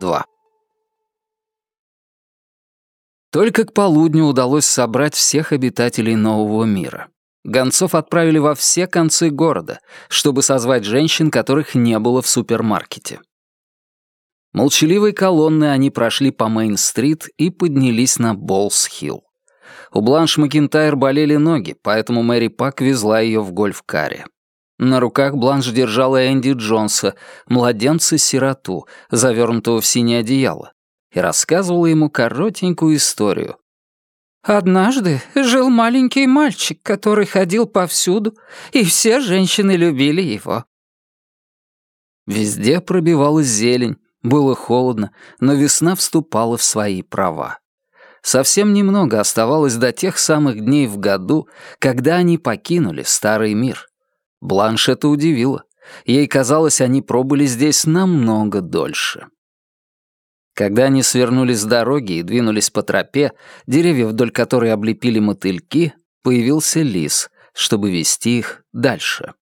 2. Только к полудню удалось собрать всех обитателей нового мира. Гонцов отправили во все концы города, чтобы созвать женщин, которых не было в супермаркете. Молчаливой колонной они прошли по Мейн-стрит и поднялись на Боллс-Хилл. У Бланш Макинтайр болели ноги, поэтому Мэри Пак везла ее в гольф-каре. На руках Бланш держала Энди Джонса, младенца-сироту, завернутого в синее одеяло, и рассказывала ему коротенькую историю. «Однажды жил маленький мальчик, который ходил повсюду, и все женщины любили его». Везде пробивалась зелень, было холодно, но весна вступала в свои права. Совсем немного оставалось до тех самых дней в году, когда они покинули старый мир. Бланш это удивило. Ей казалось, они пробыли здесь намного дольше. Когда они свернули с дороги и двинулись по тропе, деревья, вдоль которой облепили мотыльки, появился лис, чтобы вести их дальше.